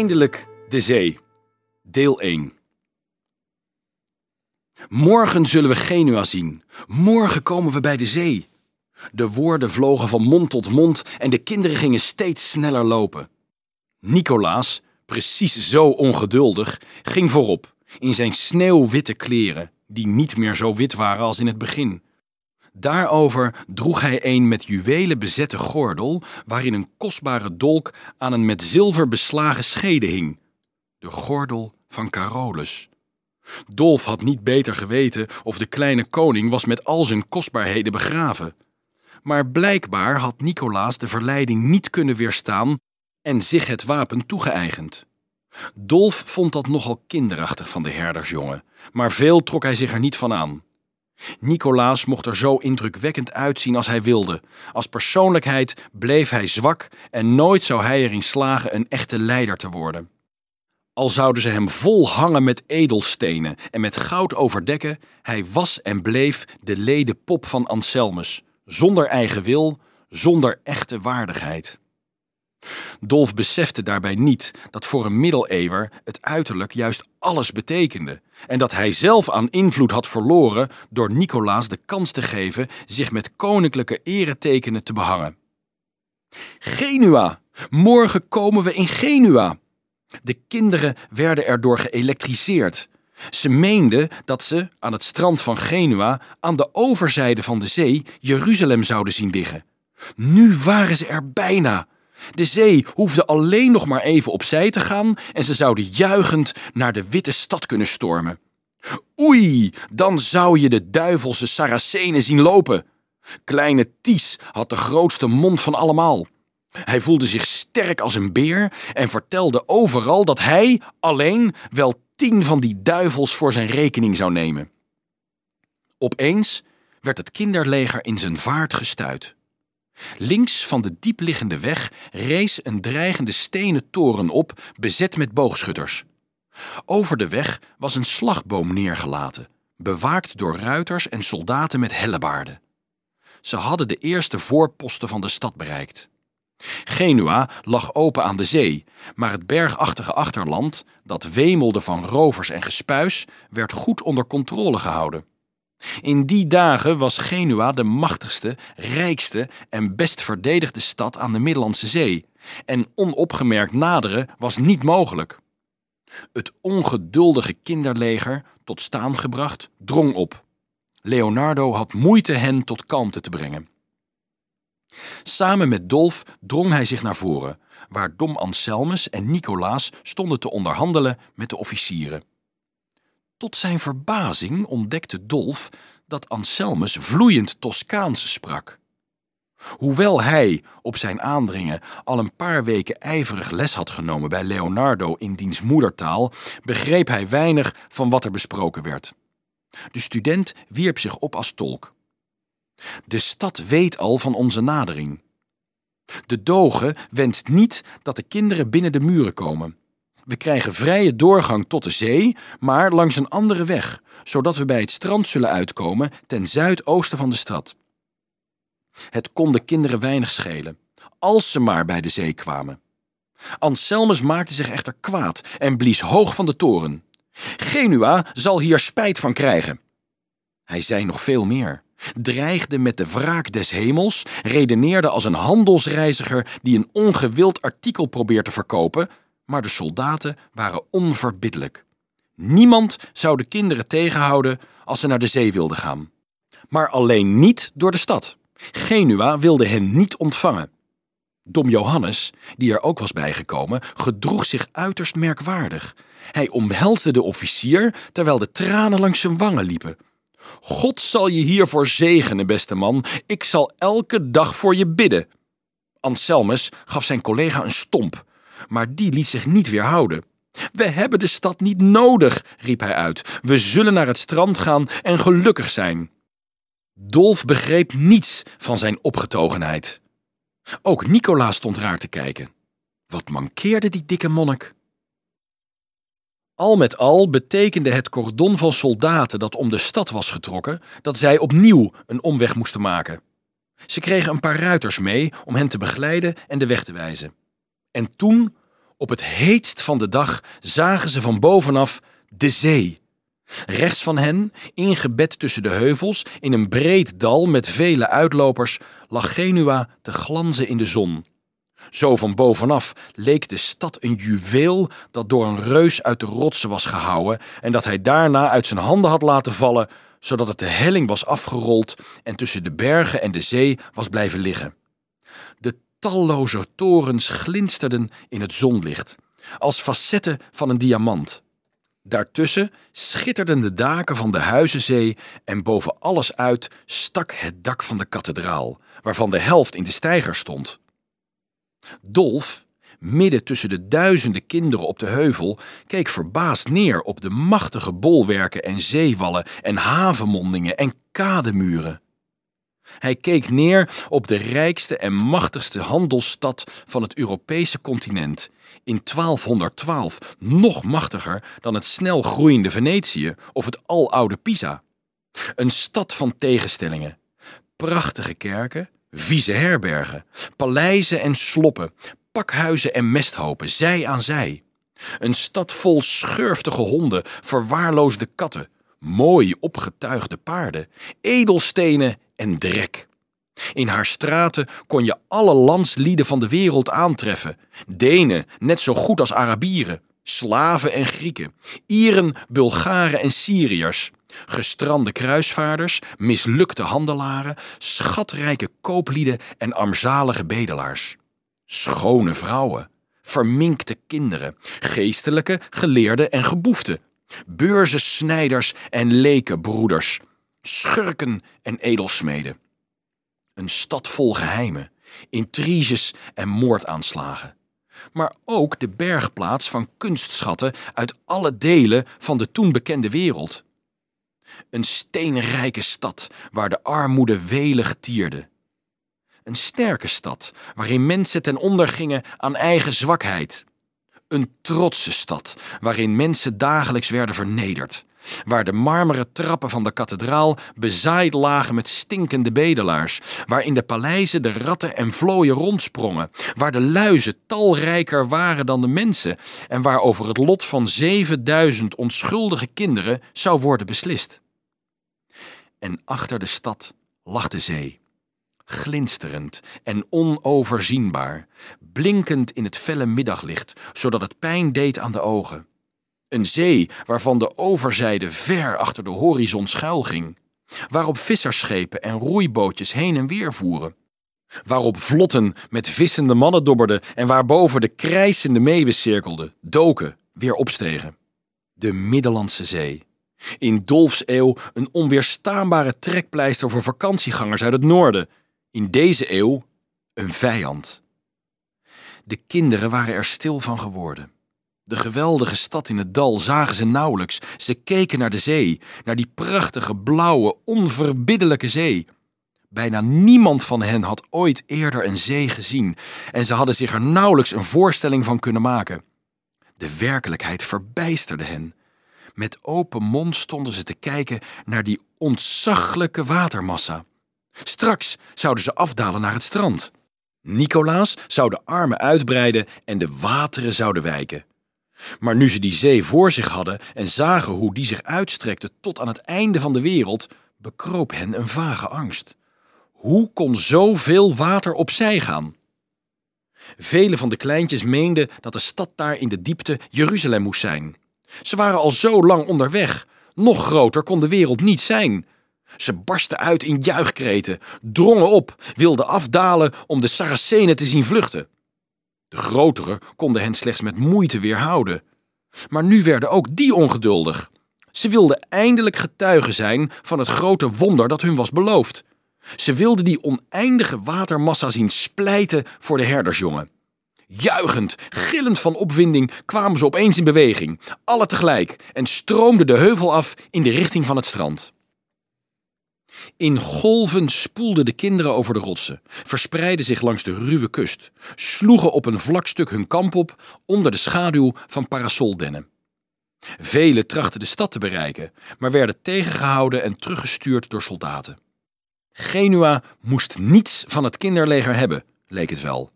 Eindelijk de zee. Deel 1. Morgen zullen we Genua zien. Morgen komen we bij de zee. De woorden vlogen van mond tot mond en de kinderen gingen steeds sneller lopen. Nicolaas, precies zo ongeduldig, ging voorop in zijn sneeuwwitte kleren, die niet meer zo wit waren als in het begin. Daarover droeg hij een met juwelen bezette gordel, waarin een kostbare dolk aan een met zilver beslagen schede hing. De gordel van Carolus. Dolf had niet beter geweten of de kleine koning was met al zijn kostbaarheden begraven. Maar blijkbaar had Nicolaas de verleiding niet kunnen weerstaan en zich het wapen toegeëigend. Dolf vond dat nogal kinderachtig van de herdersjongen, maar veel trok hij zich er niet van aan. Nicolaas mocht er zo indrukwekkend uitzien als hij wilde. Als persoonlijkheid bleef hij zwak en nooit zou hij erin slagen een echte leider te worden. Al zouden ze hem vol hangen met edelstenen en met goud overdekken, hij was en bleef de lede pop van Anselmus, zonder eigen wil, zonder echte waardigheid. Dolf besefte daarbij niet dat voor een middeleeuwer het uiterlijk juist alles betekende en dat hij zelf aan invloed had verloren door Nicolaas de kans te geven zich met koninklijke eretekenen te behangen. Genua! Morgen komen we in Genua! De kinderen werden erdoor geëlektriseerd. Ze meenden dat ze aan het strand van Genua aan de overzijde van de zee Jeruzalem zouden zien liggen. Nu waren ze er bijna. De zee hoefde alleen nog maar even opzij te gaan en ze zouden juichend naar de witte stad kunnen stormen. Oei, dan zou je de duivelse Saracenen zien lopen. Kleine Ties had de grootste mond van allemaal. Hij voelde zich sterk als een beer en vertelde overal dat hij alleen wel tien van die duivels voor zijn rekening zou nemen. Opeens werd het kinderleger in zijn vaart gestuit. Links van de diepliggende weg rees een dreigende stenen toren op, bezet met boogschutters. Over de weg was een slagboom neergelaten, bewaakt door ruiters en soldaten met hellebaarden. Ze hadden de eerste voorposten van de stad bereikt. Genua lag open aan de zee, maar het bergachtige achterland, dat wemelde van rovers en gespuis, werd goed onder controle gehouden. In die dagen was Genua de machtigste, rijkste en best verdedigde stad aan de Middellandse Zee, en onopgemerkt naderen was niet mogelijk. Het ongeduldige kinderleger, tot staan gebracht, drong op. Leonardo had moeite hen tot kalmte te brengen. Samen met Dolf drong hij zich naar voren, waar Dom Anselmus en Nicolaas stonden te onderhandelen met de officieren. Tot zijn verbazing ontdekte Dolf dat Anselmus vloeiend Toscaans sprak. Hoewel hij op zijn aandringen al een paar weken ijverig les had genomen bij Leonardo in diens moedertaal, begreep hij weinig van wat er besproken werd. De student wierp zich op als tolk. De stad weet al van onze nadering. De doge wenst niet dat de kinderen binnen de muren komen. We krijgen vrije doorgang tot de zee, maar langs een andere weg, zodat we bij het strand zullen uitkomen ten zuidoosten van de stad. Het kon de kinderen weinig schelen, als ze maar bij de zee kwamen. Anselmus maakte zich echter kwaad en blies hoog van de toren. Genua zal hier spijt van krijgen. Hij zei nog veel meer dreigde met de wraak des hemels, redeneerde als een handelsreiziger die een ongewild artikel probeert te verkopen, maar de soldaten waren onverbiddelijk. Niemand zou de kinderen tegenhouden als ze naar de zee wilden gaan. Maar alleen niet door de stad. Genua wilde hen niet ontvangen. Dom Johannes, die er ook was bijgekomen, gedroeg zich uiterst merkwaardig. Hij omhelsde de officier terwijl de tranen langs zijn wangen liepen. God zal je hiervoor zegenen, beste man. Ik zal elke dag voor je bidden. Anselmus gaf zijn collega een stomp, maar die liet zich niet weerhouden. We hebben de stad niet nodig, riep hij uit. We zullen naar het strand gaan en gelukkig zijn. Dolf begreep niets van zijn opgetogenheid. Ook Nicolaas stond raar te kijken. Wat mankeerde die dikke monnik? Al met al betekende het cordon van soldaten dat om de stad was getrokken dat zij opnieuw een omweg moesten maken. Ze kregen een paar ruiters mee om hen te begeleiden en de weg te wijzen. En toen, Op het heetst van de dag zagen ze van bovenaf de zee. Rechts van hen, ingebed tussen de heuvels, in een breed dal met vele uitlopers, lag Genua te glanzen in de zon. Zo van bovenaf leek de stad een juweel dat door een reus uit de rotsen was gehouwen en dat hij daarna uit zijn handen had laten vallen, zodat het de helling was afgerold en tussen de bergen en de zee was blijven liggen. De talloze torens glinsterden in het zonlicht, als facetten van een diamant. Daartussen schitterden de daken van de huizenzee en boven alles uit stak het dak van de kathedraal, waarvan de helft in de steiger stond. Dolf, midden tussen de duizenden kinderen op de heuvel, keek verbaasd neer op de machtige bolwerken en zeewallen en havenmondingen en kademuren. Hij keek neer op de rijkste en machtigste handelsstad van het Europese continent, in 1212 nog machtiger dan het snel groeiende Venetië of het aloude Pisa. Een stad van tegenstellingen, prachtige kerken, vieze herbergen, paleizen en sloppen, pakhuizen en mesthopen, zij aan zij. Een stad vol schurftige honden, verwaarloosde katten, mooi opgetuigde paarden, edelstenen en drek. In haar straten kon je alle landslieden van de wereld aantreffen: Denen, net zo goed als Arabieren, Slaven en Grieken, Ieren, Bulgaren en Syriërs, gestrande kruisvaarders, mislukte handelaren, schatrijke kooplieden en armzalige bedelaars. Schone vrouwen, verminkte kinderen, geestelijke, geleerden en geboeften, beurzensnijders en lekenbroeders, schurken en edelsmeden. Een stad vol geheimen, intriges en moordaanslagen. Maar ook de bergplaats van kunstschatten uit alle delen van de toen bekende wereld. Een steenrijke stad waar de armoede welig tierde. Een sterke stad waarin mensen ten onder gingen aan eigen zwakheid. Een trotse stad waarin mensen dagelijks werden vernederd waar de marmeren trappen van de kathedraal bezaaid lagen met stinkende bedelaars, waar in de paleizen de ratten en vlooien rondsprongen, waar de luizen talrijker waren dan de mensen en waar over het lot van 7000 onschuldige kinderen zou worden beslist. En achter de stad lag de zee, glinsterend en onoverzienbaar, blinkend in het felle middaglicht, zodat het pijn deed aan de ogen. Een zee waarvan de overzijde ver achter de horizon schuilging. Waarop vissersschepen en roeibootjes heen en weer voeren. Waarop vlotten met vissende mannen dobberden en waarboven de krijsende meeuwen cirkelden, doken, weer opstegen. De Middellandse Zee. In Dolfs eeuw een onweerstaanbare trekpleister voor vakantiegangers uit het noorden. In deze eeuw een vijand. De kinderen waren er stil van geworden. De geweldige stad in het dal zagen ze nauwelijks. Ze keken naar de zee, naar die prachtige, blauwe, onverbiddelijke zee. Bijna niemand van hen had ooit eerder een zee gezien en ze hadden zich er nauwelijks een voorstelling van kunnen maken. De werkelijkheid verbijsterde hen. Met open mond stonden ze te kijken naar die ontzaglijke watermassa. Straks zouden ze afdalen naar het strand. Nicolaas zou de armen uitbreiden en de wateren zouden wijken. Maar nu ze die zee voor zich hadden en zagen hoe die zich uitstrekte tot aan het einde van de wereld, bekroop hen een vage angst. Hoe kon zoveel water opzij gaan? Vele van de kleintjes meenden dat de stad daar in de diepte Jeruzalem moest zijn. Ze waren al zo lang onderweg. Nog groter kon de wereld niet zijn. Ze barsten uit in juichkreten, drongen op, wilden afdalen om de Saracenen te zien vluchten. De grotere konden hen slechts met moeite weerhouden. Maar nu werden ook die ongeduldig. Ze wilden eindelijk getuigen zijn van het grote wonder dat hun was beloofd. Ze wilden die oneindige watermassa zien splijten voor de herdersjongen. Juichend, gillend van opwinding kwamen ze opeens in beweging, alle tegelijk, en stroomden de heuvel af in de richting van het strand. In golven spoelden de kinderen over de rotsen, verspreidden zich langs de ruwe kust, sloegen op een vlak stuk hun kamp op onder de schaduw van parasoldennen. Velen trachten de stad te bereiken, maar werden tegengehouden en teruggestuurd door soldaten. Genua moest niets van het kinderleger hebben, leek het wel.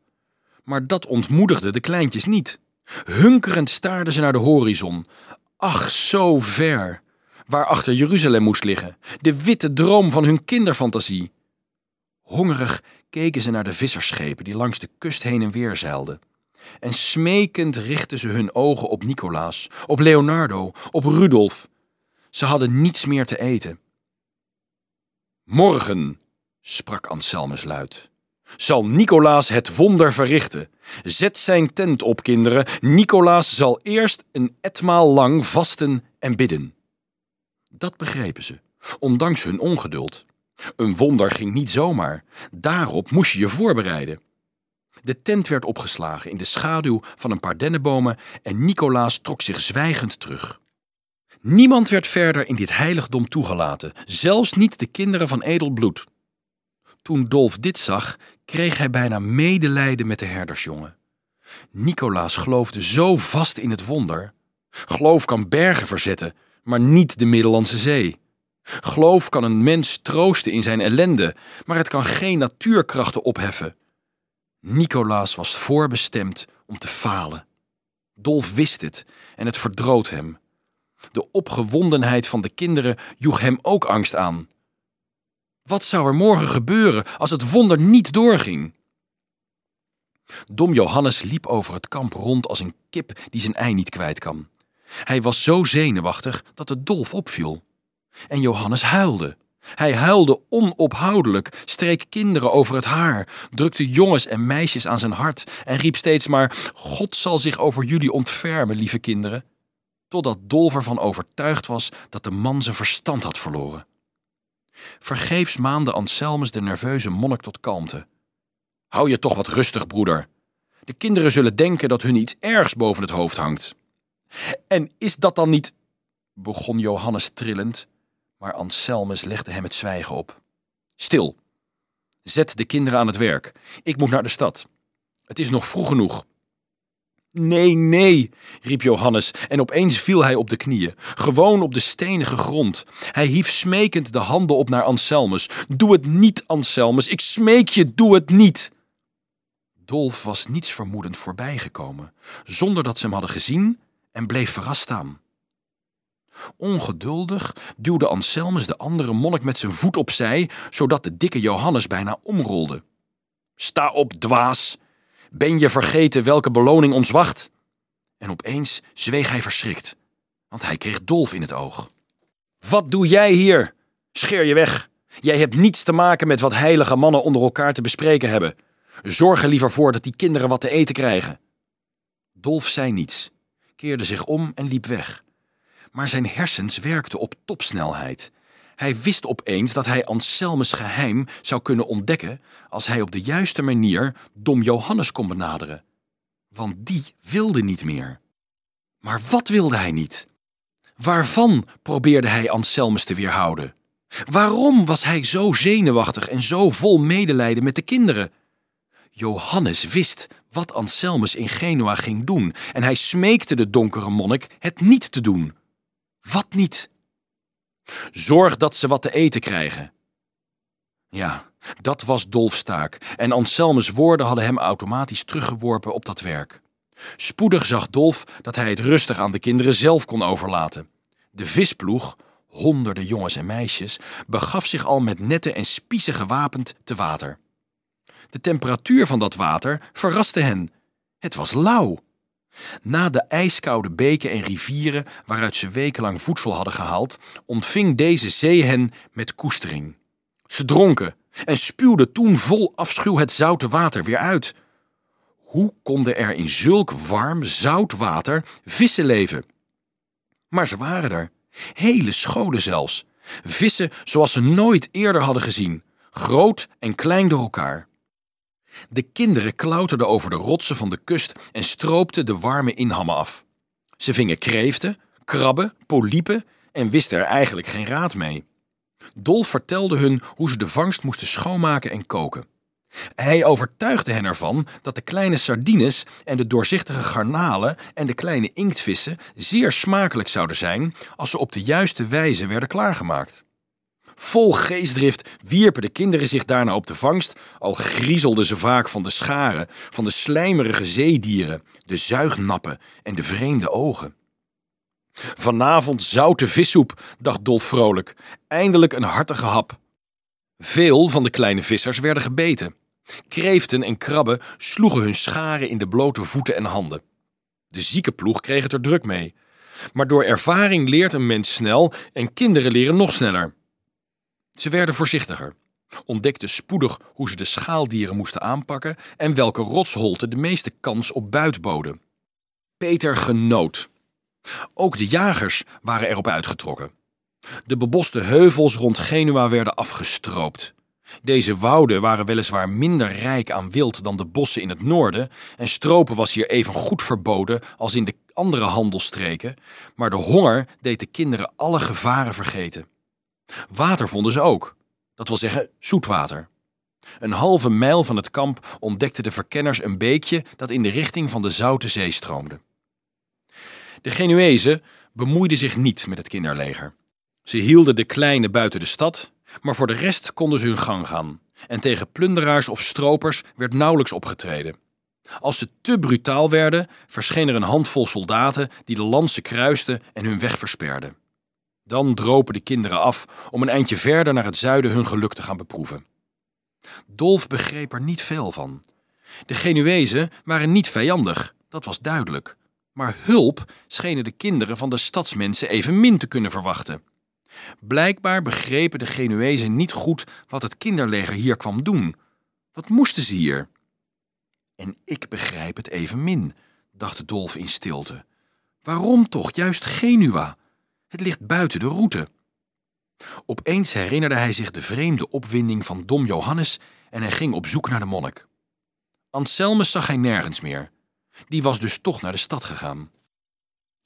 Maar dat ontmoedigde de kleintjes niet. Hunkerend staarden ze naar de horizon. Ach, zo ver. Waarachter Jeruzalem moest liggen. De witte droom van hun kinderfantasie. Hongerig keken ze naar de vissersschepen die langs de kust heen en weer zeilden. En smekend richtten ze hun ogen op Nicolaas, op Leonardo, op Rudolf. Ze hadden niets meer te eten. Morgen, sprak Anselmus luid, zal Nicolaas het wonder verrichten. Zet zijn tent op, kinderen. Nicolaas zal eerst een etmaal lang vasten en bidden. Dat begrepen ze, ondanks hun ongeduld. Een wonder ging niet zomaar. Daarop moest je je voorbereiden. De tent werd opgeslagen in de schaduw van een paar dennenbomen en Nicolaas trok zich zwijgend terug. Niemand werd verder in dit heiligdom toegelaten, zelfs niet de kinderen van edel bloed. Toen Dolf dit zag, kreeg hij bijna medelijden met de herdersjongen. Nicolaas geloofde zo vast in het wonder. Geloof kan bergen verzetten, maar niet de Middellandse Zee. Geloof kan een mens troosten in zijn ellende, maar het kan geen natuurkrachten opheffen. Nicolaas was voorbestemd om te falen. Dolf wist het en het verdroot hem. De opgewondenheid van de kinderen joeg hem ook angst aan. Wat zou er morgen gebeuren als het wonder niet doorging? Dom Johannes liep over het kamp rond als een kip die zijn ei niet kwijt kan. Hij was zo zenuwachtig dat het Dolf opviel. En Johannes huilde. Hij huilde onophoudelijk, streek kinderen over het haar, drukte jongens en meisjes aan zijn hart en riep steeds maar: God zal zich over jullie ontfermen, lieve kinderen. Totdat Dolf ervan overtuigd was dat de man zijn verstand had verloren. Vergeefs maande Anselmus de nerveuze monnik tot kalmte. Hou je toch wat rustig, broeder. De kinderen zullen denken dat hun iets ergs boven het hoofd hangt. En is dat dan niet. begon Johannes trillend, maar Anselmus legde hem het zwijgen op. Stil. Zet de kinderen aan het werk. Ik moet naar de stad. Het is nog vroeg genoeg. Nee, nee, riep Johannes en opeens viel hij op de knieën, gewoon op de stenige grond. Hij hief smekend de handen op naar Anselmus. Doe het niet, Anselmus, ik smeek je, doe het niet. Dolf was niets vermoedend voorbijgekomen, zonder dat ze hem hadden gezien en bleef verrast staan. Ongeduldig duwde Anselmus de andere monnik met zijn voet opzij, zodat de dikke Johannes bijna omrolde. Sta op, dwaas! Ben je vergeten welke beloning ons wacht? En opeens zweeg hij verschrikt, want hij kreeg Dolf in het oog. Wat doe jij hier? Scheer je weg. Jij hebt niets te maken met wat heilige mannen onder elkaar te bespreken hebben. Zorg er liever voor dat die kinderen wat te eten krijgen. Dolf zei niets, keerde zich om en liep weg. Maar zijn hersens werkten op topsnelheid. Hij wist opeens dat hij Anselmus geheim zou kunnen ontdekken als hij op de juiste manier dom Johannes kon benaderen. Want die wilde niet meer. Maar wat wilde hij niet? Waarvan probeerde hij Anselmus te weerhouden? Waarom was hij zo zenuwachtig en zo vol medelijden met de kinderen? Johannes wist wat Anselmus in Genua ging doen en hij smeekte de donkere monnik het niet te doen. Wat niet? Zorg dat ze wat te eten krijgen. Ja, dat was Dolfs taak en Anselmus' woorden hadden hem automatisch teruggeworpen op dat werk. Spoedig zag Dolf dat hij het rustig aan de kinderen zelf kon overlaten. De visploeg, honderden jongens en meisjes, begaf zich al met netten en spiezen gewapend te water. De temperatuur van dat water verraste hen. Het was lauw. Na de ijskoude beken en rivieren waaruit ze wekenlang voedsel hadden gehaald, ontving deze zee hen met koestering. Ze dronken en spuwden toen vol afschuw het zoute water weer uit. Hoe konden er in zulk warm, zout water vissen leven? Maar ze waren er, hele scholen zelfs. Vissen zoals ze nooit eerder hadden gezien, groot en klein door elkaar. De kinderen klauterden over de rotsen van de kust en stroopten de warme inhammen af. Ze vingen kreeften, krabben, poliepen en wisten er eigenlijk geen raad mee. Dolf vertelde hun hoe ze de vangst moesten schoonmaken en koken. Hij overtuigde hen ervan dat de kleine sardines en de doorzichtige garnalen en de kleine inktvissen zeer smakelijk zouden zijn als ze op de juiste wijze werden klaargemaakt. Vol geestdrift wierpen de kinderen zich daarna op de vangst, al griezelden ze vaak van de scharen, van de slijmerige zeedieren, de zuignappen en de vreemde ogen. Vanavond zoute vissoep, dacht Dolf vrolijk, eindelijk een hartige hap. Veel van de kleine vissers werden gebeten. Kreeften en krabben sloegen hun scharen in de blote voeten en handen. De ziekenploeg kreeg het er druk mee. Maar door ervaring leert een mens snel en kinderen leren nog sneller. Ze werden voorzichtiger, ontdekten spoedig hoe ze de schaaldieren moesten aanpakken en welke rotsholten de meeste kans op buit boden. Peter genoot. Ook de jagers waren erop uitgetrokken. De beboste heuvels rond Genua werden afgestroopt. Deze wouden waren weliswaar minder rijk aan wild dan de bossen in het noorden, en stropen was hier even goed verboden als in de andere handelsstreken, maar de honger deed de kinderen alle gevaren vergeten. Water vonden ze ook, dat wil zeggen zoetwater. Een halve mijl van het kamp ontdekten de verkenners een beekje dat in de richting van de Zoute Zee stroomde. De Genuezen bemoeiden zich niet met het kinderleger. Ze hielden de kleine buiten de stad, maar voor de rest konden ze hun gang gaan. En tegen plunderaars of stropers werd nauwelijks opgetreden. Als ze te brutaal werden, verscheen er een handvol soldaten die de lansen kruisten en hun weg versperden. Dan dropen de kinderen af om een eindje verder naar het zuiden hun geluk te gaan beproeven. Dolf begreep er niet veel van. De Genuezen waren niet vijandig, dat was duidelijk. Maar hulp schenen de kinderen van de stadsmensen evenmin te kunnen verwachten. Blijkbaar begrepen de Genuezen niet goed wat het kinderleger hier kwam doen. Wat moesten ze hier? En ik begrijp het evenmin, dacht Dolf in stilte. Waarom toch juist Genua? Het ligt buiten de route. Opeens herinnerde hij zich de vreemde opwinding van Dom Johannes en hij ging op zoek naar de monnik. Anselmus zag hij nergens meer. Die was dus toch naar de stad gegaan.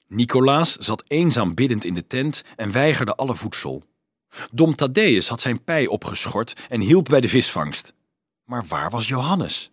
Nicolaas zat eenzaam biddend in de tent en weigerde alle voedsel. Dom Thaddeus had zijn pij opgeschort en hielp bij de visvangst. Maar waar was Johannes?